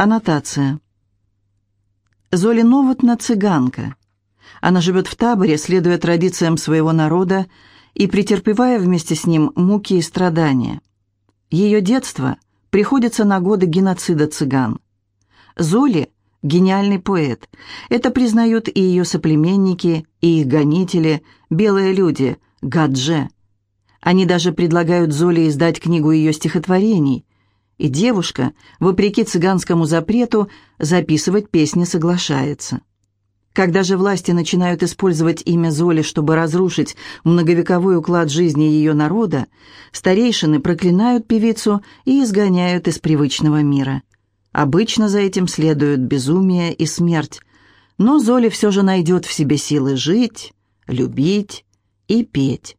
Аннотация. Золи Новотна – цыганка. Она живет в таборе, следуя традициям своего народа и претерпевая вместе с ним муки и страдания. Ее детство приходится на годы геноцида цыган. Золи – гениальный поэт. Это признают и ее соплеменники, и их гонители, белые люди, гадже. Они даже предлагают Золе издать книгу ее стихотворений. И девушка, вопреки цыганскому запрету, записывать песни соглашается. Когда же власти начинают использовать имя Золи, чтобы разрушить многовековой уклад жизни ее народа, старейшины проклинают певицу и изгоняют из привычного мира. Обычно за этим следуют безумие и смерть, но Золи все же найдет в себе силы жить, любить и петь.